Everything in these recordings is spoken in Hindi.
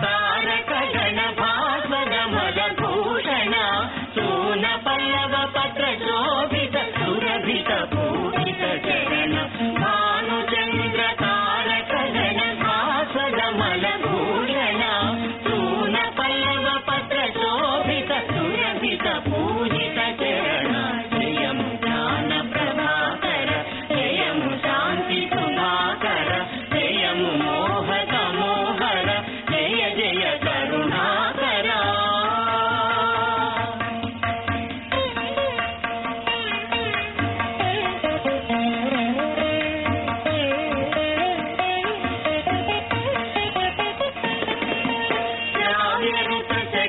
Bye. Oriente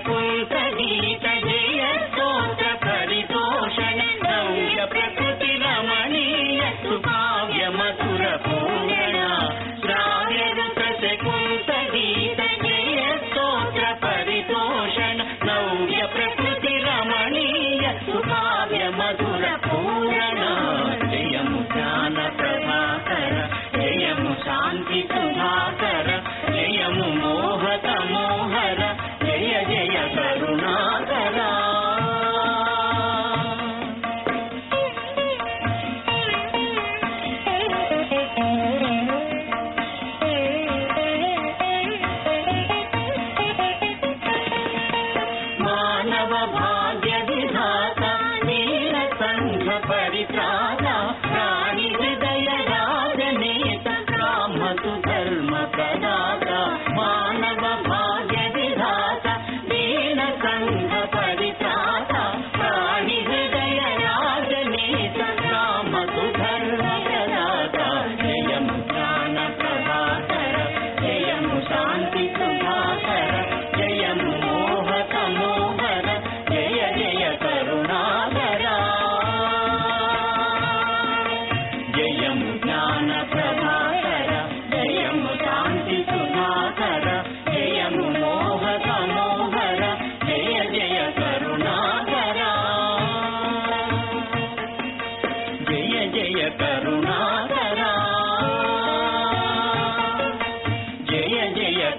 परित्राता प्राणिहृदयराजनेत कामतु धर्मकर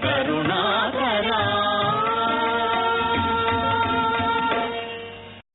ಕರುಣ